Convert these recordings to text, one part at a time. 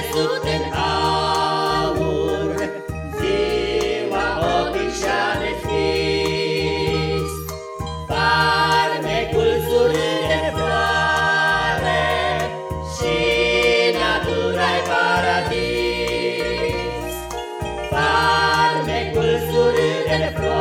crezut în aur, ziua ochii și-a deschis. Farmecul surând în floare și natura-i paradis. Farmecul surând în floare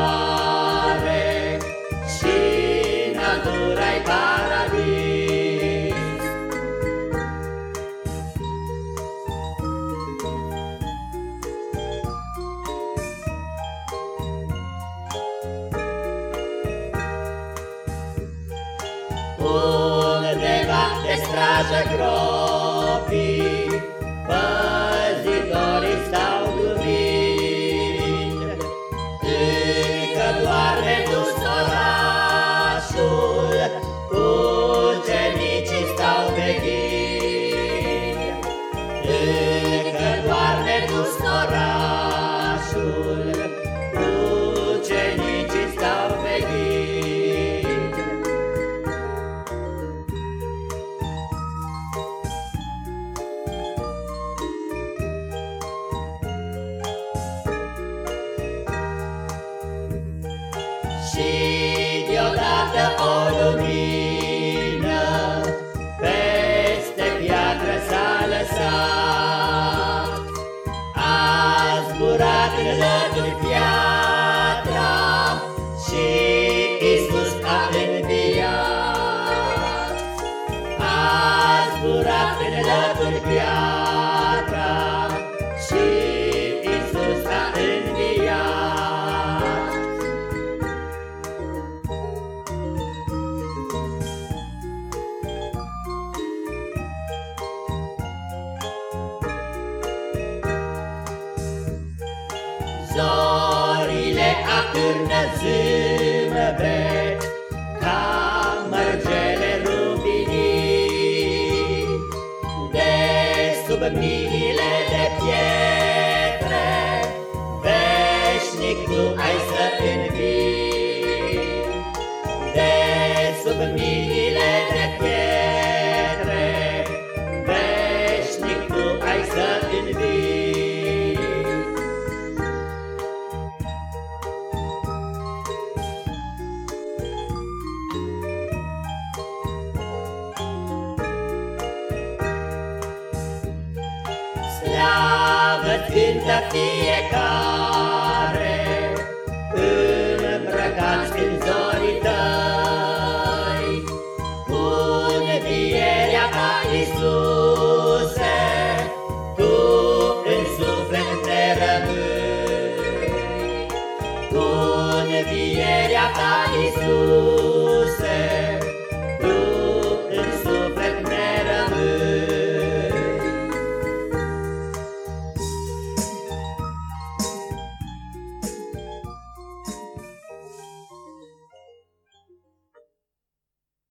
Undeva de strajă gropii, Și deodată o lumină Zorile atârnă zâmbet Ca mărgele rubinii De sub miile de pietre Veșnic tu ai să învii. De sub miile Slavă cântă fiecare, Îmbrăcați în zorii tăi, Cu învierea ta, Iisuse, Tu în suflet ne rămâi. Cu învierea ta, Iisuse,